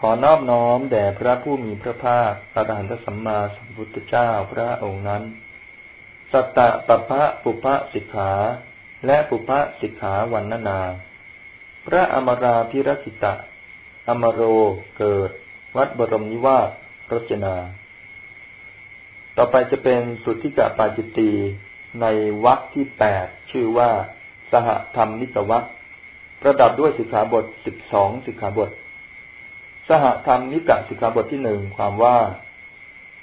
ขอนอบน้อมแด่พระผู้มีพระภาคพระดานตสัมมาสัมพุทธเจ้าพระองค์นั้น สัตตะปะพะปุพะสิกขา และปุพะสิกขาวันนานา พระอมราพิรกิตะ อมโรเกิด วัดบรมนิวาสรจนา ต่อไปจะเป็นสุทธิกะปาจิตตีในวรรคที่แปดชื่อว่า สหธรรมนิกวรรคประดับด้วยสิกขาบทสิบสองสิกขาบท สหธรรมนิกะสิกขาบทที่หนึ่งความว่า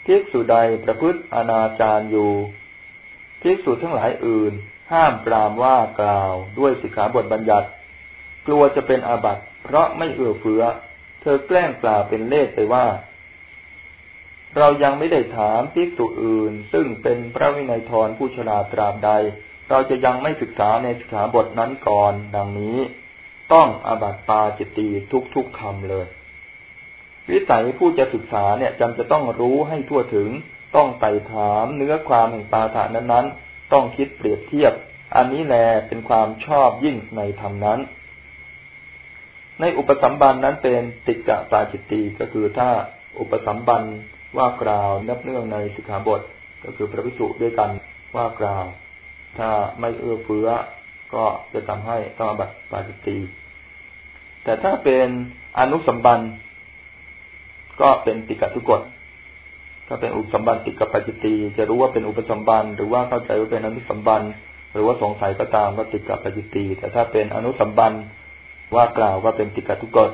ภิกษุใดประพฤติอนาจารอยู่ภิกษุทั้งหลายอื่น ห้ามปรามว่ากล่าวด้วยสิกขาบทบัญญัติ กลัวจะเป็นอาบัติ เพราะไม่เอื้อเฟื้อ เธอแกล้งกล่าวเป็นเลขไปว่า เรายังไม่ได้ถามภิกษุอื่น ซึ่งเป็นพระวินัยทรผู้ฉลาตราบใด เราจะยังไม่ศึกษาในสิกขาบทนั้นก่อน ดังนี้ ต้องอาบัติปาจิตตีทุกๆคำเลย วิสัยผู้จะศึกษาเนี่ยจำจะต้องรู้ให้ทั่วถึง ต้องไต่ถามเนื้อความแห่งปาฐานนั้นๆ ต้องคิดเปรียบเทียบ อันนี้แลเป็นความชอบยิ่งในธรรมนั้น ในอุปสัมบันนั้นเป็นติกะปาจิตตีก็คือถ้าอุปสัมบันว่ากล่าวนับเนื่องในสิกขาบท ก็คือพระพิสุด้วยกันว่ากล่าว ถ้าไม่เอื้อเฟื้อก็จะทำให้ต้องบัตปาจิตตีแต่ถ้าเป็นอนุสัมบัน ก็เป็นติกะทุกกฎถ้าเป็นอุปสมบันติกะปัจจิตีจะรู้ว่าเป็นอุปสมบันหรือว่าเข้าใจว่าเป็นอนุสัมบันหรือว่าสงสัยก็ตามก็ติกะปัจจิตีแต่ถ้าเป็นอนุสัมบันว่ากล่าวว่าเป็นติกะทุกกฎ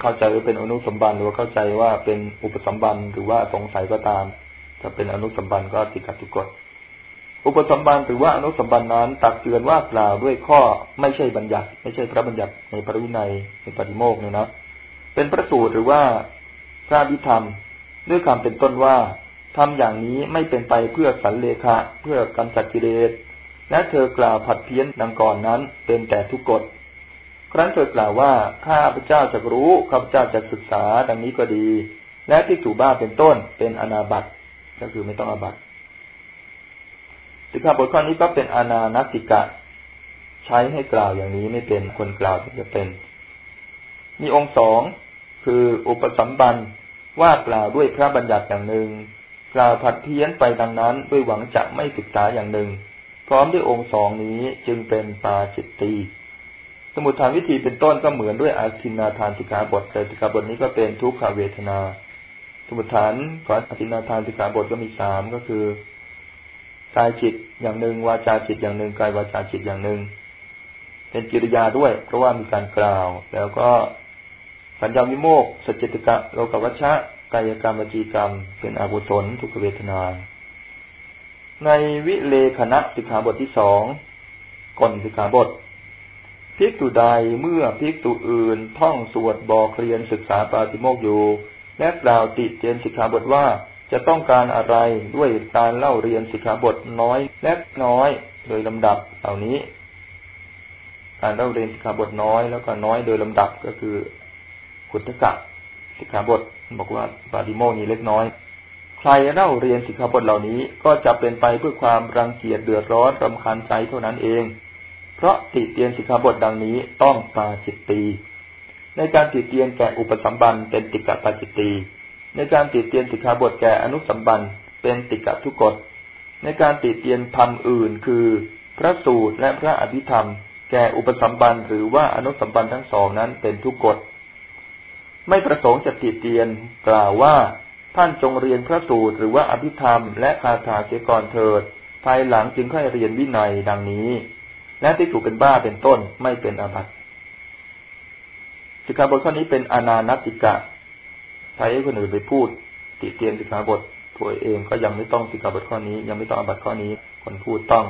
เข้าใจว่าเป็นอนุสัมบันหรือว่าเข้าใจว่าเป็นอุปสมบันหรือว่าสงสัยก็ตามถ้าเป็นอนุสัมบันก็ติกะทุกกฎอุปสมบันหรือว่าอนุสัมบันนั้นตักเตือนว่ากล่าวด้วยข้อไม่ใช่บัญญัติ ไม่ใช่พระบัญญัติในพระวินัยในปฏิโมกเนี่ยนะเป็นพระสูตรหรือว่า พระวิธรรม ด้วยคำเป็นต้นว่าทำอย่างนี้ไม่เป็นไปเพื่อสันเลขะเพื่อกำจัดกิเลสและเธอกล่าวผัดเพี้ยนดังก่อนนั้นเป็นแต่ทุกกฎครั้นเธอกล่าวว่าข้าพเจ้าจะรู้ข้าพเจ้าจะศึกษาดังนี้ก็ดี และที่ถูบ้าเป็นต้นเป็นอนาบัตก็คือไม่ต้องอาบัตสิกขาบทข้อนี้ก็เป็นอนานติกะ ใช้ให้กล่าวอย่างนี้ไม่เป็นคนกล่าวจะเป็น มีองค์สอง คืออุปสัมบันว่ากล่าวด้วยพระบัญญัติอย่างหนึ่งกล่าวผัดเพี้ยนไปดังนั้นด้วยหวังจะไม่ศึกษาอย่างหนึ่ง พร้อมด้วยองค์สองนี้จึงเป็นปาจิตตีสมุทฐานวิธีเป็นต้นก็เหมือนด้วยอาทินาทานสิกขาบทแต่สิกขาบทนี้ก็เป็นทุกขเวทนา สมุทฐานของอาทินาทานสิกขาบทก็มีสามก็คือกายจิตอย่างหนึ่งวาจาจิตอย่างหนึ่งกายวาจาจิตอย่างหนึ่ง เป็นกิริยาด้วย เพราะว่ามีการกล่าว แล้วก็ สัญญาวิโมกสัจจิกะโลกวัชชะกายกรรมวจีกรรม เป็นอกุศลทุกเวทนา ในวิเลขณะสิกขาบทที่สองก่อนสิกขาบทภิกษุใดเมื่อภิกษุอื่น ท่องสวดบอกเรียนศึกษาปาติโมกอยู่ และกล่าวติเตียนสิกขาบทว่าจะต้องการอะไรด้วยการเล่าเรียนสิกขาบทน้อยและน้อยโดยลำดับเหล่านี้ การเล่าเรียนสิกขาบทน้อยแล้วก็น้อยโดยลำดับก็คือ ขุทกะสิกขาบทบอกว่าปาติโมนี้เล็กน้อย ใครเล่าเรียนสิกขาบทเหล่านี้ก็จะเป็นไปเพื่อความรังเกียจเดือดร้อนรำคาญใจเท่านั้นเอง เพราะติเตียนสิกขาบทดังนี้ต้องปาจิตตีในการติเตียนแก่อุปสัมบันเป็นติกะปาจิตตีในการติเตียนสิกขาบทแก่อนุสัมบันเป็นติกะทุกกฎในการติเตียนธรรมอื่นคือ พระสูตรและพระอภิธรรม แก่อุปสัมบันหรือว่าอนุสัมบันทั้งสองนั้นเป็นทุกกฎ ไม่ประสงค์จะติเตียนกล่าวว่าท่านจงเรียนพระสูตรหรือว่าอภิธรรมและคาถาเสียก่อนเถิด ภายหลังจึงค่อยเรียนวินัยดังนี้ และที่ถูกเป็นบ้าเป็นต้นไม่เป็นอาบัติสิกขาบทข้อนี้เป็นอนานติกะใช้ให้คนอื่นไปพูด ติเตียนสิกขาบทตัวเองก็ยังไม่ต้องสิกขาบทข้อนี้ ยังไม่ต้องอาบัติข้อนี้ คนพูดต้อง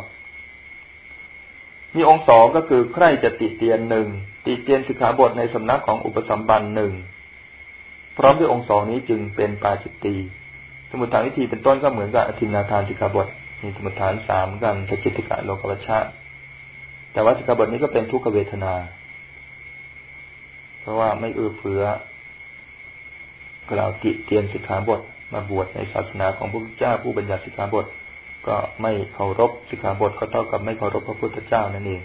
มีองค์สองก็คือใครจะติเตียนหนึ่งติเตียนสิกขาบทในสำนักของอุปสัมบันหนึ่ง พร้อมด้วยองค์สองนี้จึงเป็นปาจิตตีสมุทฐานวิธีเป็นต้นก็เหมือนกับอธินาทานสิกขาบทมีสมุทฐานสามกันสจิติกะโลกวัชชะ แต่ว่าสิกขาบทนี้ก็เป็นทุกขเวทนา เพราะว่าไม่เอื้อเฟื้อกล่าวติเตียนสิกขาบท มาบวชในศาสนาของพระพุทธเจ้าผู้บัญญัติสิกขาบท ก็ไม่เคารพสิกขาบทก็เท่ากับไม่เคารพพระพุทธเจ้านั่นเอง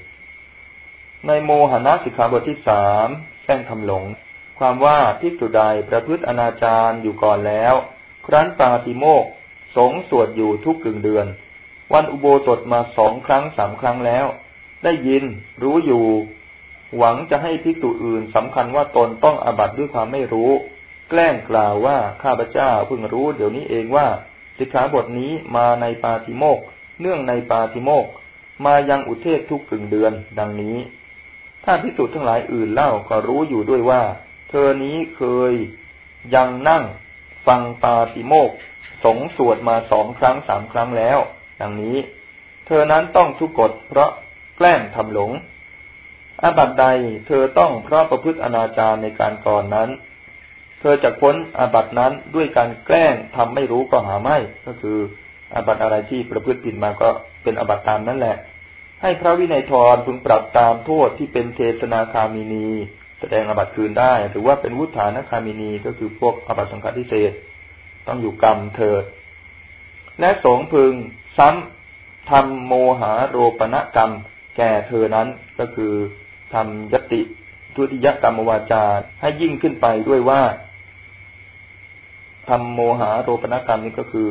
ในโมหณะสิกขาบทที่สามแส้งทำหลง ความว่าภิกษุใดประพฤติอนาจารอยู่ก่อนแล้ว ครั้นปาติโมกสงสวดอยู่ทุกกึ่งเดือน วันอุโบสถมาสองครั้งสามครั้งแล้ว ได้ยินรู้อยู่ หวังจะให้ภิกษุอื่นสำคัญว่าตนต้องอบัตด้วยความไม่รู้ แกล้งกล่าวว่าข้าพเจ้าเพิ่งรู้เดี๋ยวนี้เองว่าสิกขาบทนี้มาในปาติโมกเนื่องในปาติโมกมายังอุเทศทุกกึ่งเดือน ดังนี้ ถ้าพิสูจน์ทั้งหลายอื่นเล่าก็รู้อยู่ด้วยว่า เธอนี้เคยยังนั่งฟังปาติโมกสงสวดมาสองครั้งสามครั้งแล้ว ดังนี้ เธอนั้นต้องทุกกฎเพราะแกล้งทำหลง อาบัตใดเธอต้องเพราะประพฤติอนาจารในการก่อนนั้น เธอจะพ้นอาบัตนั้นด้วยการแกล้งทำไม่รู้ก็หาไม่ ก็คืออาบัตอะไรที่ประพฤติผิดมาก็เป็นอาบัตตามนั่นแหละ ให้พระวินัยทรพึงปรับตามโทษที่เป็นเทศนาคามินี แสดงอบัตคืนได้หรือว่าเป็นวุฒานคามินีก็คือพวกอบัตสังฆทิเศษต้องอยู่กรรมเถิด และสงพึงซ้ำทำโมหาโรปณกรรม แก่เธอนั้นก็คือทำยติทุติยกรรมวาจาให้ยิ่งขึ้นไปด้วยว่าทำโมหาโรปณกรรมนี้ก็คือ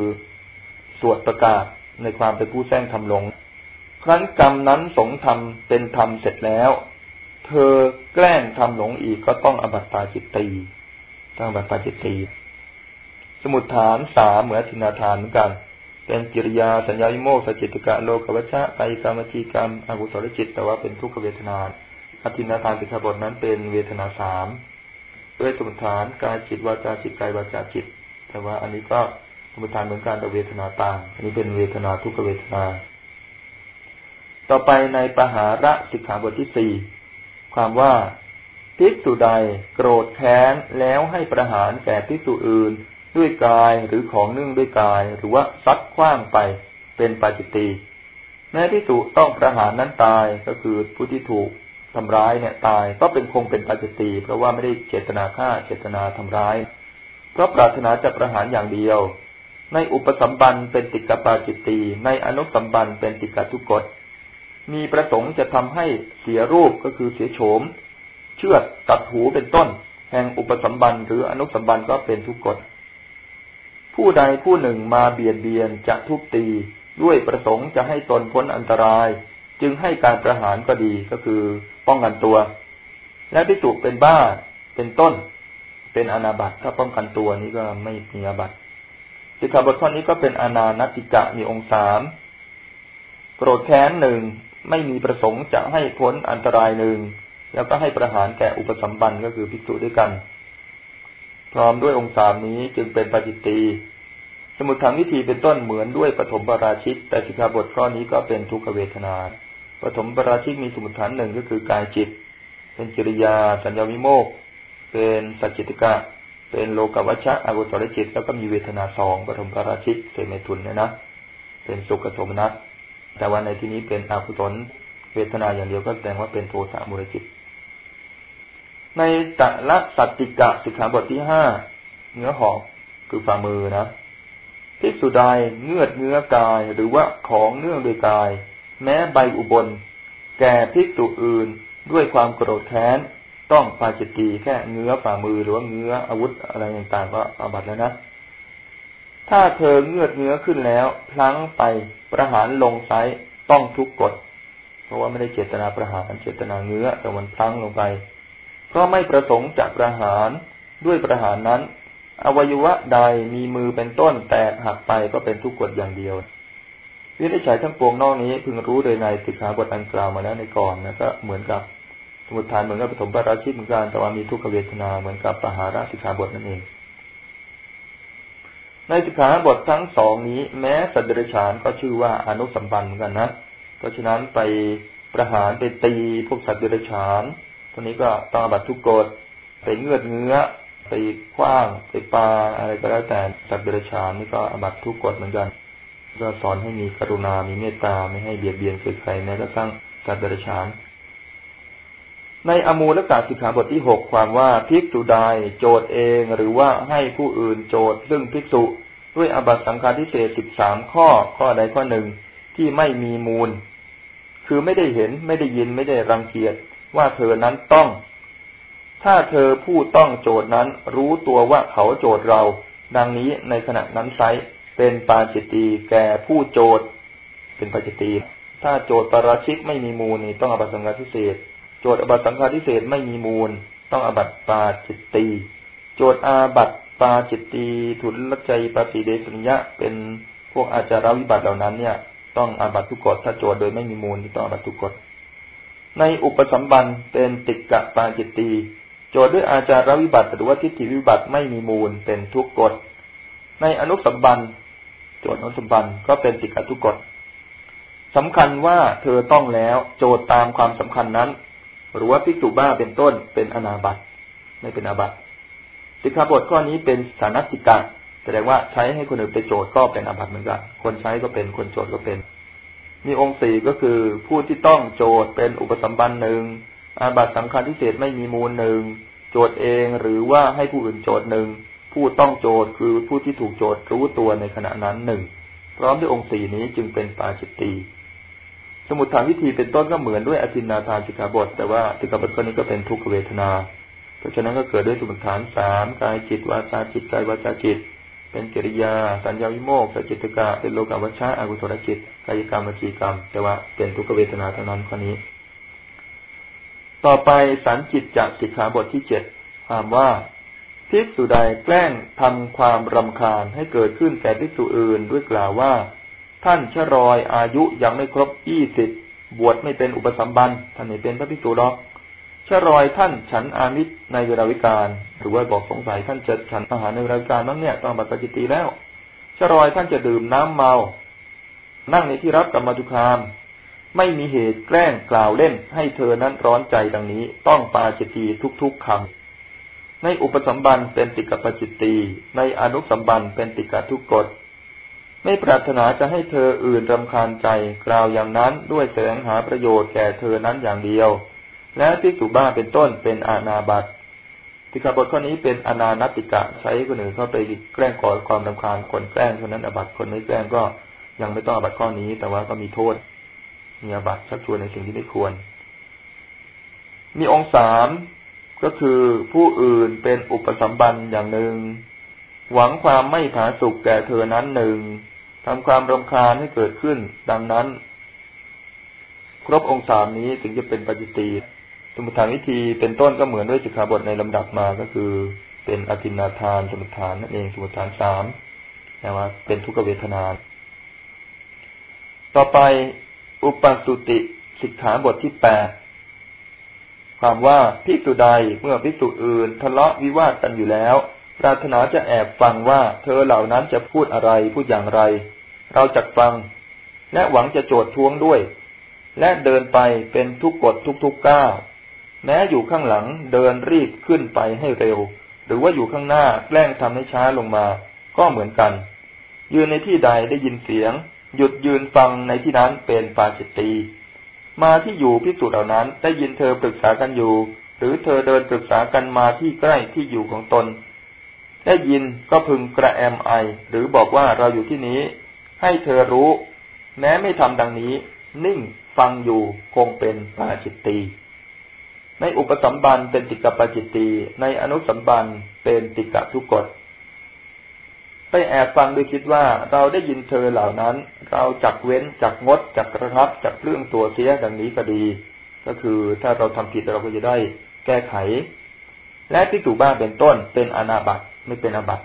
สวดประกาศในความเป็นผู้แจ้งทำลง ครั้นกรรมนั้นสงทำเป็นธรรมเสร็จแล้ว เธอแกล้งทำหลงอีกก็ต้องอบัตตาจิตตีต้องอบัตตาจิตตีสมุดฐานสามเหมือนทินาทานเหมือนกัน เป็นกิริยาสัญญาวิโมกสจิตกะโลกวัชชะไปกรรมจีกรรมอกุศลจิต แต่ว่าเป็นทุกขเวทนาอธินาทานสิกขาบทนั้นเป็นเวทนาสามด้วยสมุดฐานกายจิตวาจาจิตกายวาจาจิต แต่ว่าอันนี้ก็สมุดฐานเหมือนกันแต่เวทนาต่าง อันนี้เป็นเวทนาทุกขเวทนา ต่อไปในปหาระสิกขาบทที่สี่ ความว่าภิกษุใดโกรธแค้นแล้วให้ประหารแก่ภิกษุอื่น ด้วยกายหรือของนึ่งด้วยกาย หรือว่าซัดคว้างไปเป็นปาจิตตีแม้ที่สุต้องประหารนั้นตายก็คือผู้ที่ถูกทำร้ายเนี่ยตายก็เป็นคงเป็นปาจิตตีเพราะว่าไม่ได้เจตนาฆ่าเจตนาทำร้าย เพราะปรารถนาจะประหารอย่างเดียว ในอุปสัมบันเป็นติกปาจิตตีในอนุสัมบันเป็นติกทุกกฎ มีประสงค์จะทำให้เสียรูปก็คือเสียโฉม เชือดตัดหูเป็นต้น แห่งอุปสัมบันหรืออนุสัมบันก็เป็นทุกกฎผู้ใดผู้หนึ่งมาเบียดเบียนจะทุบตีด้วยประสงค์จะให้ตนพ้นอันตราย จึงให้การประหารก็ดีก็คือป้องกันตัว และพิจุเป็นบ้าเป็นต้น เป็นอนาบัตถ้าป้องกันตัวนี้ก็ไม่มีอาบัตสิกขาบทข้อนี้ก็เป็นอนานติกะมีองค์สามโกรธแค้นหนึ่ง ไม่มีประสงค์จะให้พ้นอันตรายหนึ่ง แล้วก็ให้ประหารแก่อุปสัมบันก็คือภิกษุด้วยกัน พร้อมด้วยองค์สามนี้จึงเป็นปฏิตีสมุดทางวิธีเป็นต้นเหมือนด้วยปฐมปราชิก แต่สิกขาบทข้อนี้ก็เป็นทุกขเวทนาปฐมปราชิกมีสมุดฐานหนึ่งก็คือกายจิต เป็นกิริยา สัญญาวิโมก เป็นสัจจิตกะ เป็นโลกวัชชะอกุศลจิต แล้วก็มีเวทนาสองปฐมปราชิกเสมทุนเนี่ยนะ เป็นสุขโทมนัส แต่ว่าในที่นี้เป็นอกุศลเวทนาอย่างเดียวก็แสดงว่าเป็นโทสะมูลจิต ในตะละสัตติกะสิกขาบทที่ห้าเนื้อหอกคือฝ่ามือนะภิกษุใดเงือดเนื้อกายหรือว่าของเนื่องโดยกาย แม้ใบอุบล แก่ภิกษุอื่นด้วยความโกรธแค้น ต้องปาจิตตีแค่เงื้อฝ่ามือหรือว่าเงื้ออาวุธอะไรต่างๆก็อาบัตแล้วนะ ถ้าเธอเงือดเงื้อขึ้นแล้วพลั้งไป ประหารลงไซต้องทุกกฎ เพราะว่าไม่ได้เจตนาประหารเจตนาเงื้อแต่มันพลั้งลงไป เพราะไม่ประสงค์จะประหารด้วยประหารนั้น อวัยวะใดมีมือเป็นต้นแตกหักไปก็เป็นทุกข์กฎอย่างเดียววินิจฉัยทั้งปวงนอกนี้พึงรู้โดยในสิกขาบทอันกล่าวมาแล้วในก่อนนะก็เหมือนกับสมุทฐานเหมือนกับปฐมปราชิตเหมือนกันแต่ว่ามีทุกขเวทนาเหมือนกับปหาราสิกขาบทนั่นเอง ในสิกขาบททั้งสองนี้ แม้สัตว์เดรัจฉานก็ชื่อว่าอนุสัมปันเหมือนกันนะเพราะฉะนั้นไปประหารไปตีพวกสัตว์เดรัจฉานคนนี้ก็ต้องบัตทุกกฎไปเงือดเงื้อไปคว้างไปปาอะไรก็แล้วแต่สัตว์เดรัจฉานนี่ก็อบัตทุกกฎเหมือนกันก็สอนให้มีกรุณา มีเมตตา ไม่ให้เบียดเบียนใครๆแม้กระทั่งสัตว์เดรัจฉาน ในอมูลกาสิกขาบทที่หกความว่าภิกษุใดโจทย์เองหรือว่าให้ผู้อื่นโจทย์ซึ่งภิกษุด้วยอบัตสังฆาทิเศษสิบสามข้อข้อใดข้อหนึ่งที่ไม่มีมูล คือไม่ได้เห็นไม่ได้ยินไม่ได้รังเกียจว่าเธอนั้นต้อง ถ้าเธอผู้ต้องโจทย์นั้นรู้ตัวว่าเขาโจทย์เรา ดังนี้ในขณะนั้นไซเป็นปาจิตตีแก่ผู้โจทย์เป็นปาจิตตีถ้าโจทย์ปราชิกไม่มีมูลนี่ต้องอบัตสังฆาทิเศษ จทย์อบัตสังฆาทิเศษไม่มีมูล ต้องอบัตปาจิตตีโจทย์อาบัตปาจิตตีทุลใจปฏิเดสัญญะเป็นพวกอาจารวิบัติเหล่านั้นเนี่ย ต้องอาบัตทุกกฎถ้าโจทย์โดยไม่มีมูลต้องอาบัตทุกกฎในอุปสัมบันเป็นติกะปาจิตตีโจทย์ด้วยอาจารวิบัติหรือว่าทิฏฐิวิบัติไม่มีมูลเป็นทุกกฎในอนุสัมบันโจทย์อนุสัมบันก็เป็นติกะทุกกฎสำคัญว่าเธอต้องแล้ว โจทย์ตามความสำคัญนั้น หรือว่าพิจุบ้าเป็นต้นเป็นอนาบัตไม่เป็นอาบัตสิกขาบทข้อนี้เป็นสานัติกะแสดงว่าใช้ให้คนอื่นไปโจทย์ก็เป็นอาบัตเหมือนกันคนใช้ก็เป็นคนโจทย์ก็เป็น มีองค์สี่ก็คือผู้ที่ต้องโจทย์เป็นอุปสัมบันหนึ่งอาบัตสำคัญพิเศษไม่มีมูลหนึ่งโจทย์เองหรือว่าให้ผู้อื่นโจทย์หนึ่งผู้ต้องโจทย์คือผู้ที่ถูกโจทย์รู้ตัวในขณะนั้นหนึ่งพร้อมด้วยองค์สี่นี้จึงเป็นปาจิตตี สมุดฐานวิธีเป็นต้นก็เหมือนด้วยอธินาทานสิกขาบท แต่ว่าสิกขาบทข้อนี้ก็เป็นทุกขเวทนา เพราะฉะนั้นก็เกิดด้วยสมุดฐานสามกายจิตวาจาจิตกายวาจาจิต เป็นกิริยา สัญญาวิโมกขจิตกะเป็นโลกาวัชชะอกุศลจิตกายกรรมวจีกรรม แต่ว่าเป็นทุกขเวทนาเท่านั้นข้อนี้ ต่อไปสันจิตจากสิกขาบทที่เจ็ดความว่าภิกษุใดแกล้งทำความรำคาญให้เกิดขึ้นแก่ภิกษุอื่นด้วยกล่าวว่า ท่านชรอยอายุยังไม่ครบยี่สิบบวชไม่เป็นอุปสัมบันท่านไม่เป็นพระภิกษุหรอกชรอยท่านฉันอามิตรในเวลาวิการ หรือว่าบอกสงสัยท่านจะฉันอาหารในเวลาวิการนั้งเนี่ยต้องบัตรจิตีแล้วชรอยท่านจะดื่มน้ำเมา นั่งในที่รับกรรมทุคาม ไม่มีเหตุแกล้งกล่าวเล่น ให้เธอนั้นร้อนใจดังนี้ ต้องปาจิตีทุกๆคำในอุปสัมบันเป็นติกปจิตตีในอนุสัมบันเป็นติกทุกกฎ ไม่ปรารถนาจะให้เธออื่นรำคาญใจกล่าวอย่างนั้นด้วยแสวงหาประโยชน์แก่เธอนั้นอย่างเดียว และพิกุบ้าเป็นต้นเป็นอาณาบัติสิกขาบทข้อนี้เป็นอนานติกะใช้คนอื่นเข้าไปแกล้งก่อความรำคาญคนแกล้งเท่านั้นอบัตคนไม่แกล้งก็ยังไม่ต้องอบัตข้อนี้ แต่ว่าก็มีโทษ มีอบัตชักชวนในสิ่งที่ไม่ควร มีองค์สามก็คือผู้อื่นเป็นอุปสัมบันอย่างหนึ่ง หวังความไม่ผาสุกแก่เธอนั้นหนึ่ง ทำความรำคาญให้เกิดขึ้น ดังนั้น ครบองค์สามนี้ถึงจะเป็นปฏิตีสมุทฐานวิธีเป็นต้นก็เหมือนด้วยสิกขาบทในลำดับมาก็คือ เป็นอธินาทาน สมุทฐานนั่นเองสมุทฐานสามนะว่าเป็นทุกขเวทนา ต่อไปอุปสุติสิกขาบทที่แปดความว่าพิสุใดเมื่อพิสุอื่น ทะเลาะวิวาทกันอยู่แล้ว ปรารถนาจะแอบฟังว่าเธอเหล่านั้นจะพูดอะไรพูดอย่างไร เราจักฟัง และหวังจะโจทย์ท้วงด้วย และเดินไปเป็นทุกกฎทุกๆก้าวแม้อยู่ข้างหลังเดินรีบขึ้นไปให้เร็ว หรือว่าอยู่ข้างหน้าแกล้งทำให้ช้าลงมา ก็เหมือนกัน ยืนในที่ใดได้ยินเสียง หยุดยืนฟังในที่นั้นเป็นปาจิตตีมาที่อยู่พิสูจน์เหล่านั้น ได้ยินเธอปรึกษากันอยู่ หรือเธอเดินปรึกษากันมาที่ใกล้ที่อยู่ของตน ได้ยินก็พึงกระแอมไอ หรือบอกว่าเราอยู่ที่นี้ ให้เธอรู้ แม้ไม่ทำดังนี้ นิ่งฟังอยู่คงเป็นปาจิตตีในอุปสัมบันเป็นติกะปาจิตตีในอนุสัมบันเป็นติกะทุกกฎไปแอบฟังโดยคิดว่าเราได้ยินเธอเหล่านั้น เราจักเว้นจักงดจักระงับจักเรื่องตัวเสียดังนี้ก็ดี ก็คือถ้าเราทำผิดเราก็จะได้แก้ไข และที่ถูกบ้านเป็นต้นเป็นอนาบัตไม่เป็นอาบัติ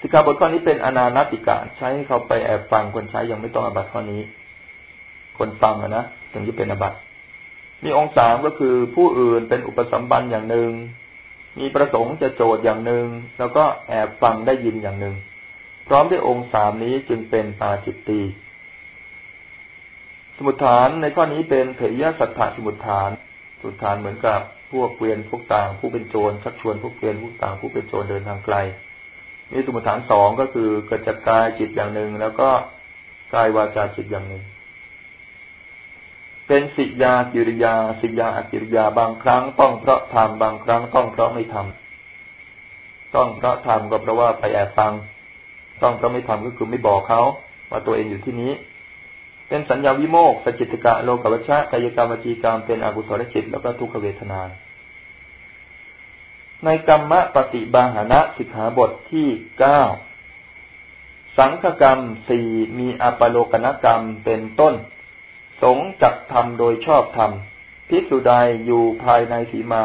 สิกขาบทข้อนี้เป็นอนานติกะ ใช้ให้เขาไปแอบฟังคนใช้ยังไม่ต้องอบัตข้อนี้ คนฟังนะถึงจะเป็นอบัตมีองค์สามก็คือผู้อื่นเป็นอุปสัมบันอย่างหนึ่ง มีประสงค์จะโจทย์อย่างหนึ่ง แล้วก็แอบฟังได้ยินอย่างหนึ่ง พร้อมด้วยองค์สามนี้จึงเป็นปาจิตตีสมุทฐานในข้อนี้เป็นเถรยสัทธาสมุทฐานสมุทฐานเหมือนกับพวกเกวียนพวกต่าง ผู้เป็นโจรชักชวนพวกเกวียนพวกต่างผู้เป็นโจรเดินทางไกล มีสมุทฐานสองก็คือเกิดจากกายจิตอย่างหนึ่ง แล้วก็กายวาจาจิตอย่างหนึ่ง เป็นสิยากิริยา สิยาอกิริยาบางครั้งต้องเพราะทำบางครั้งต้องเพราะไม่ทำต้องเพราะทำก็เพราะว่าไปแอบฟัง ต้องเพราะไม่ทำก็คือไม่บอกเขาว่าตัวเองอยู่ที่นี้เป็นสัญญาวิโมกสจิตกะโลกวัชชะกายกรรมวจีกรรมเป็นอกุศลจิตแล้วก็ทุกขเวทนา ในกรรมปฏิบาหนะสิกขาบทที่เก้าสังฆกรรมสี่มีอปโลกนกรรมเป็นต้น สงจักทำโดยชอบธรรมภิกษุใดอยู่ภายในสีมา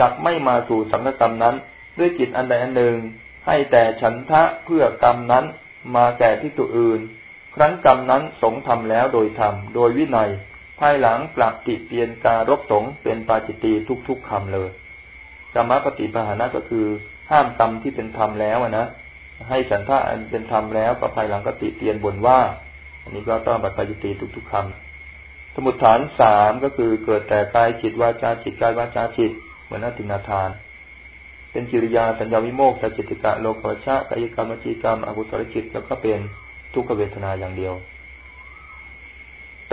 จักไม่มาสู่สังฆกรรมนั้น ด้วยกิจอันใดอันหนึ่ง ให้แต่ฉันทะเพื่อกรรมนั้นมาแก่ภิกษุอื่น ครั้นกรรมนั้นสงทำแล้วโดยธรรมโดยวินัย ภายหลังปรับติเตียนการรบสงเป็นปาจิตีทุกๆคำเลย กรรมปฏิปหานะก็คือห้ามกรรมที่เป็นธรรมแล้วนะให้ฉันทะอันเป็นธรรมแล้วก็ภายหลังก็ติเตียนบนว่า อันนี้ก็ต้องบัตรปาจิตตีทุกๆคำสมุดฐานสามก็คือเกิดแต่กายจิตวาจาจิตกายวาจาจิตเหมือนนตินาทาน เป็นกิริยาสัญญาวิโมกขจิติกะโลกวัชะกายกรรมวจีกรรมอกุศลจิตแล้วก็เป็นทุกขเวทนาอย่างเดียว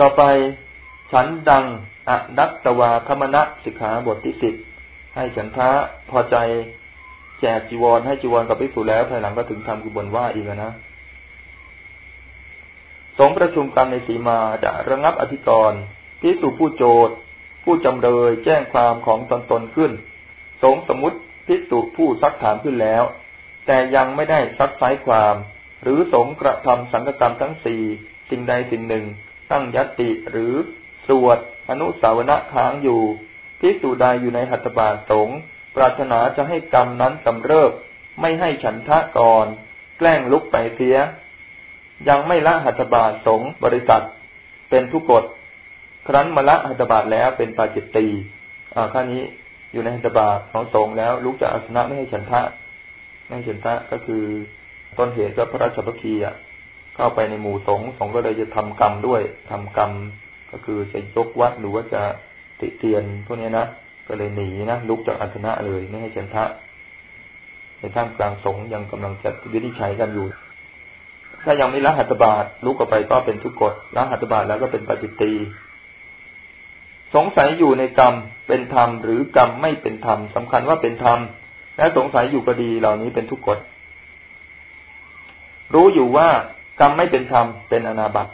ต่อไป ฉันดังอนัตตวาคมณะสิกขาบทที่สิบ ให้ฉันทะพอใจแจกจีวร ให้จีวรกับพิสูจแล้วภายหลังก็ถึงทำกุบนว่าอีกนะสงประชุมกันในสีมาจะระงับอธิกรณ์พิสูผู้โจทย์ผู้จำเลยแจ้งความของตนตนขึ้น สงสมมติพิสูผู้ซักถามขึ้นแล้ว แต่ยังไม่ได้ซักไซความ หรือสงกระทำสังกกรรมทั้งสี่สิ่งใดสิ่งหนึ่ง ตั้งยัตติหรือสวดอนุสาวนะค้างอยู่ พิสูจใดอยู่ในหัตถบาทสงปรารถนาจะให้กรรมนั้นกำเริบ ไม่ให้ฉันทะก่อน แกล้งลุกไปเสีย ยังไม่ละหัตถบาทสงบริษัท เป็นทุกกฎครั้นมาละหัตถบาทแล้วเป็นปาจิตตีอ่าข้านี้อยู่ในหัตถบาทของสงแล้วลุกจากอาสนะไม่ให้ฉันทะไม่ให้ฉันทะก็คือต้นเหตุก็พระราชบัคีอะเข้าไปในหมู่สงสงก็เลยจะทำกรรมด้วยทำกรรมก็คือจะยกวัดหรือว่าจะ ติเตียนพวกนี้นะก็เลยหนีนะลุกจากอันนะเลยไม่ให้ฉันทะในท่ามกลางสงยังกำลังจัดวิธีใช้กันอยู่ ถ้ายังไม่ละหัตถบาทลุกออกไปก็เป็นทุกกฎละหัตถบาทแล้วก็เป็นปฏิตีสงสัยอยู่ในกรรมเป็นธรรมหรือกรรมไม่เป็นธรรมสำคัญว่าเป็นธรรมและสงสัยอยู่ก็ดีเหล่านี้เป็นทุกกฎรู้อยู่ว่ากรรมไม่เป็นธรรมเป็นอนาบัติ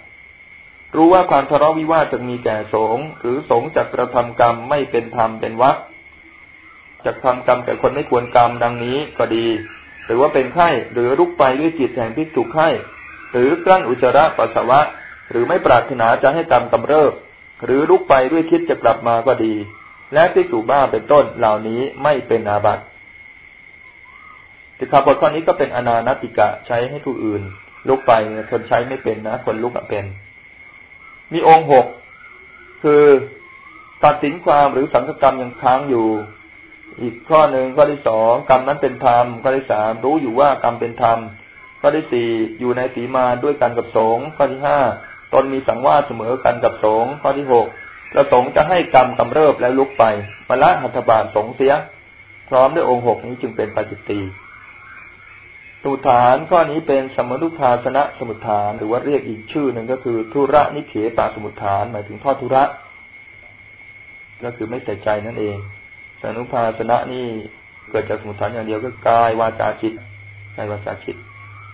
รู้ว่าความทะเลาะวิวาทจะมีแก่สงหรือสงจะกระทำกรรมไม่เป็นธรรมเป็นวัดจะทำกรรมแต่คนไม่ควรกรรมดังนี้ก็ดี หรือว่าเป็นไข้หรือลุกไปด้วยจิตแห่งพิจุไข้ หรือกลั้นอุจจาระปัสสาวะ หรือไม่ปรารถนาจะให้กรรมกำเริบหรือลุกไปด้วยคิดจะกลับมาก็ดี และพิจุบ้าเป็นต้นเหล่านี้ไม่เป็นอาบัติสิกขาบทข้อนี้ก็เป็นอนานติกะใช้ให้ผู้อื่นลุกไปคนใช้ไม่เป็นนะ คนลุกเป็น มีองค์หกคือตัดสินความหรือสังฆกรรมยังค้างอยู่ อีกข้อหนึ่งข้อที่สองกรรมนั้นเป็นธรรมข้อที่สามรู้อยู่ว่ากรรมเป็นธรรมข้อที่สี่อยู่ในสีมาด้วยกันกับสงข้อที่ห้าตนมีสังวาสเสมอกันกับสงข้อที่หกประสงค์จะให้กรรมกำเริบแล้วลุกไปมาละหัตถบาทสงเสีย พร้อมด้วยองค์หกนี้จึงเป็นปัจจิตี มุทฐานข้อนี้เป็นสมนุภาสนะสมุทฐาน หรือว่าเรียกอีกชื่อหนึ่งก็คือทุระนิเขปาสมุทฐาน หมายถึงทอดทุระ ก็คือไม่ใส่ใจนั่นเองสมุภาสนะนี่เกิดจากสมุทฐานอย่างเดียวก็กายวาจาจิตกายวาจาจิต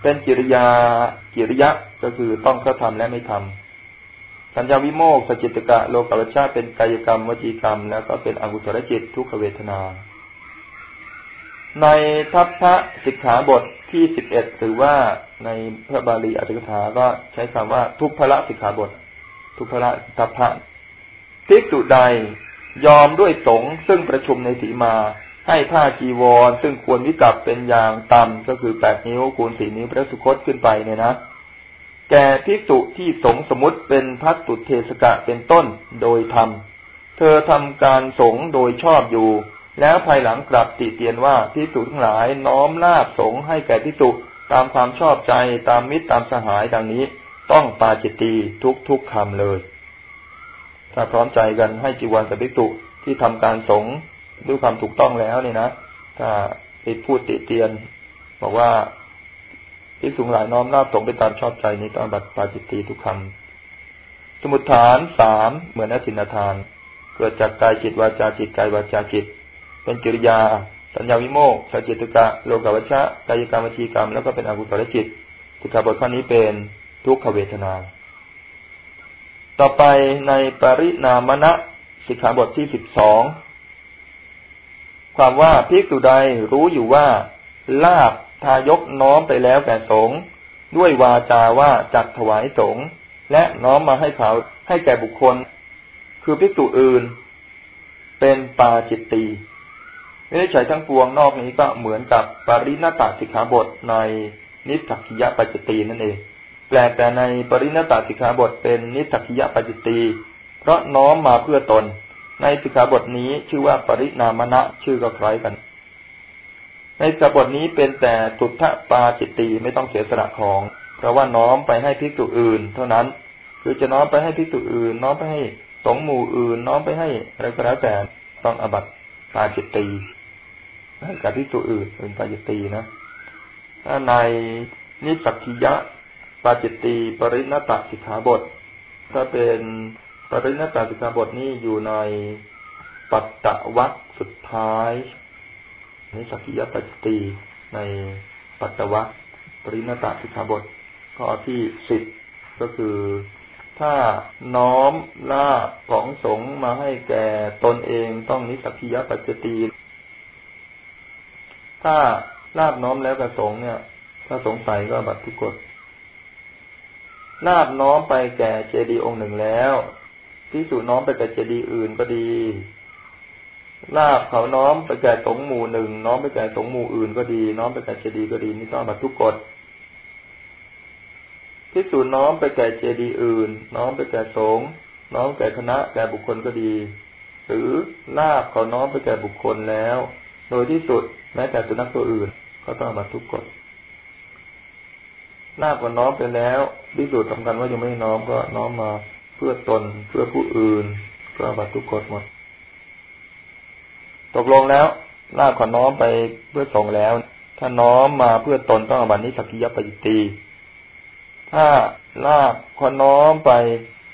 เป็นกิริยากิริยะก็คือต้องกระทำและไม่ทำสัญญาวิโมกสจิตกะโลกวัชชาเป็นกายกรรมวจีกรรม แล้วก็เป็นอกุศลจิตทุกขเวทนา ในทัพพระสิกขาบทที่สิบเอ็ดหรือว่าในพระบาลีอัตถกถาก็ใช้คำว่าทุพพละสิกขาบท ทุพพละทัพพระทิกตุใดยอมด้วยสงซึ่งประชุมในสีมา ให้ผ้าจีวร ซึ่งควรวิกับเป็นอย่างต่ำก็คือแปดนิ้วคูณสี่นิ้วพระสุคตขึ้นไปเนี่ยนะ แก่ทิสุที่สงสมุติเป็นพัตตุเทสกะเป็นต้นโดยธรรม เธอทำการสงโดยชอบอยู่ แล้วภายหลังกลับติเตียนว่าพิสุทั้งหลายน้อมลาบสงให้แก่พิสุตามความชอบใจตามมิตรตามสหายดังนี้ ต้องปาจิตตีทุกทุกคำเลย ถ้าพร้อมใจกันให้จีวรกับพิสุที่ทำการสงด้วยความถูกต้องแล้วเนี่ยนะถ้าไปพูดติเตียน บอกว่าพิสุหลายน้อมลาบสงไปตามชอบใจนี้ต้องบัตรปาจิตตีทุกคำสมุทฐานสามเหมือนนสินทาน เกิดจากกายจิตวาจาจิตกายวาจาจิต เป็นกิริยา สัญญาวิโมกชาจิตุกะโลกวัชชะกายกรรมวจีกรรม แล้วก็เป็นอกุศลจิตสิกขาบทข้อนี้เป็นทุกขเวทนา ต่อไปในปรินามณะสิกขาบทที่สิบสองความว่าภิกษุใดรู้อยู่ว่า ลาบทายกน้อมไปแล้วแก่สงด้วยวาจาว่าจักถวายสงและน้อมมาให้เขาให้แก่บุคคล คือภิกษุอื่น เป็นปาจิตตี ไม่ได้ใช้ทั้งปวงนอกนี้ก็เหมือนกับปริณตาสิกขาบทในนิสักิยปัจจตีนั่นเอง แปลแต่ในปริณตาสิกขาบทเป็นนิสักิยปัจจตีเพราะน้อมมาเพื่อตน ในสิกขาบทนี้ชื่อว่าปรินามณะชื่อก็คล้ายกัน ในสิกขาบทนี้เป็นแต่สุทธปาจิตตีไม่ต้องเสียสละของ เพราะว่าน้อมไปให้ภิกษุอื่น เท่านั้น คือจะน้อมไปให้ภิกษุอื่น น้อมไปให้สงหมู่อื่น น้อมไปให้อะไรก็แล้วแต่ต้องอบัตปาจิตตี กับภิกษุอื่นเป็นปาจิตีนะถ้าในนิสักิยะปาจิตีปริณตสิกขาบท ถ้าเป็นปริณตสิกขาบทนี้อยู่ในปัตตวัคสุดท้ายนิสักิยะปาจิตีในปัตตวัคปริณตสิกขาบทข้อที่สิบก็คือ ถ้าน้อมล่าของสงมาให้แก่ตนเองต้องนิสักิยะปัจจตี ถ้าลาบน้อมแล้วกระสงเนี่ย ถ้าสงสัยก็บัตรทุกกฎลาบน้อมไปแก่เจดีย์องค์หนึ่งแล้วที่สุน้อมไปแก่เจดีย์อื่นก็ดีลาบเขาน้อมไปแก่สงหมู่หนึ่งน้อมไปแก่สงหมู่อื่นก็ดี น้อมไปแก่เจดีย์ก็ดีนี่ต้องบัตรทุกกฎที่สุน้อมไปแก่เจดีย์อื่น น้อมไปแก่สงน้อมแก่คณะแก่บุคคลก็ดี หรือลาบเขาน้อมไปแก่บุคคลแล้ว โดยที่สุด แม้แต่สุนัขตัวอื่นก็ต้องบัตรทุกกฎหน้าก็น้อมไปแล้วพิสูจน์สำคัญว่ายังไม่น้อมก็น้อมมาเพื่อตนเพื่อผู้อื่น ก็บัตรทุกกฎหมด ตกลงแล้วลาบขอน้อมไปเพื่อส่งแล้ว ถ้าน้อมมาเพื่อตนต้องอบัตนี้สักิยปจิตีถ้าลาบขอน้อมไป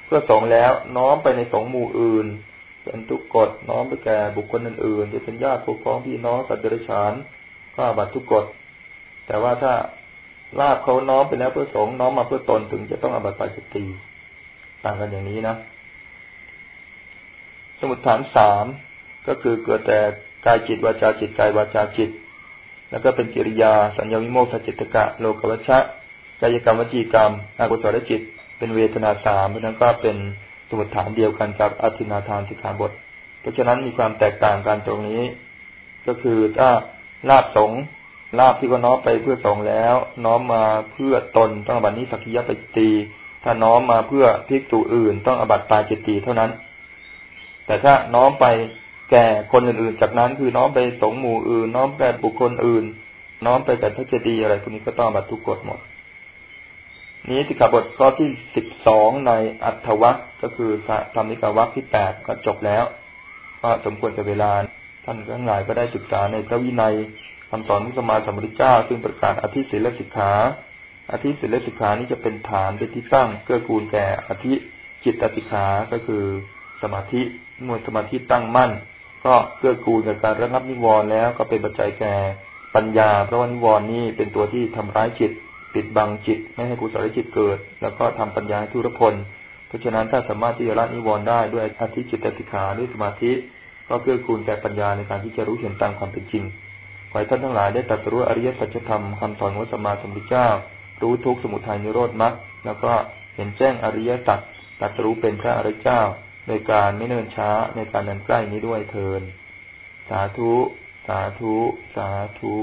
เพื่อส่งแล้ว น้อมไปในสงหมู่อื่น เป็นทุกกฎน้อมไปแก่บุคคลอื่นๆจะเป็นญาติผู้ฟ้องพี่น้องสัตว์เดรัจฉานก็บัตรทุกกฎแต่ว่าถ้าลาบเขาน้อมไปแล้วเพื่อสงน้อมมาเพื่อตนถึงจะต้องอบัตปาจิตตีต่างกันอย่างนี้นะ สมุดฐานสามก็คือเกิดแต่กายจิตวาจาจิตกายวาจาจิต แล้วก็เป็นกิริยา สัญญาวิโมกขจิตกะโลกวัชชะกายกรรมวจีกรรมอกุศลจิต เป็นเวทนาสามเพราะนั้นก็เป็น สมุดฐานเดียวกันกับอธินาทานสิกขาบท เพราะฉะนั้นมีความแตกต่างกันตรงนี้ ก็คือถ้าลาบสงลาบที่ก็น้อมไปเพื่อสงแล้ว น้อมมาเพื่อตนต้องอบัตินิสักิยปจิตีถ้าน้อมมาเพื่อพิกตุอื่น ต้องอบัติปาจิตตีเท่านั้น แต่ถ้าน้อมไปแก่คนอื่นๆ จากนั้นคือน้อมไปสงหมู่อื่น น้อมไปบุคคลอื่น น้อมไปแก่พระเจดีย์อะไรพวกนี้ก็ต้องอบัติทุกกฎหมด นี้สิกขาบทข้อที่สิบสองในอัตวัคก็คือธรรมิกาวัคที่แปดก็จบแล้ว ก็สมควรจะเวลา ท่านทั้งหลายก็ได้ศึกษาในพระวินัยคำสอนของสมมาสมุทธเจ้า ซึ่งประกาศอธิศีลสิกขาอธิศีลสิกขานี้จะเป็นฐานเป็นที่ตั้งเกื้อกูลแก่อธิจิตตสิกขาก็คือสมาธิมวยสมาธิตั้งมั่น ก็เกื้อกูลกับการระงับนิวรณ์แล้วก็เป็นปัจจัยแก่ปัญญา เพราะว่านิวรณ์นี้เป็นตัวที่ทำร้ายจิต ปิดบังจิตไม่ให้กุศลจิตเกิด แล้วก็ทำปัญญาให้ทุรพล เพราะฉะนั้นถ้าสามารถที่จะละนิวรณ์ได้ด้วยอธิจิตติขาด้วยสมาธิ ก็เกื้อกูลแก่ปัญญาในการที่จะรู้เห็นตามความเป็นจริงขอให้ท่านทั้งหลายได้ตรัสรู้อริยสัจธรรมคำสอนของสมมาสมุทเจ้า รู้ทุกสมุทัยนิโรธมรรคแล้วก็เห็นแจ้งอริยสัจตรัสรู้เป็นพระอริยเจ้าโดยการไม่เนิ่นช้าในการนั้นใกล้นี้ด้วยเทิน สาธุ สาธุ สาธุ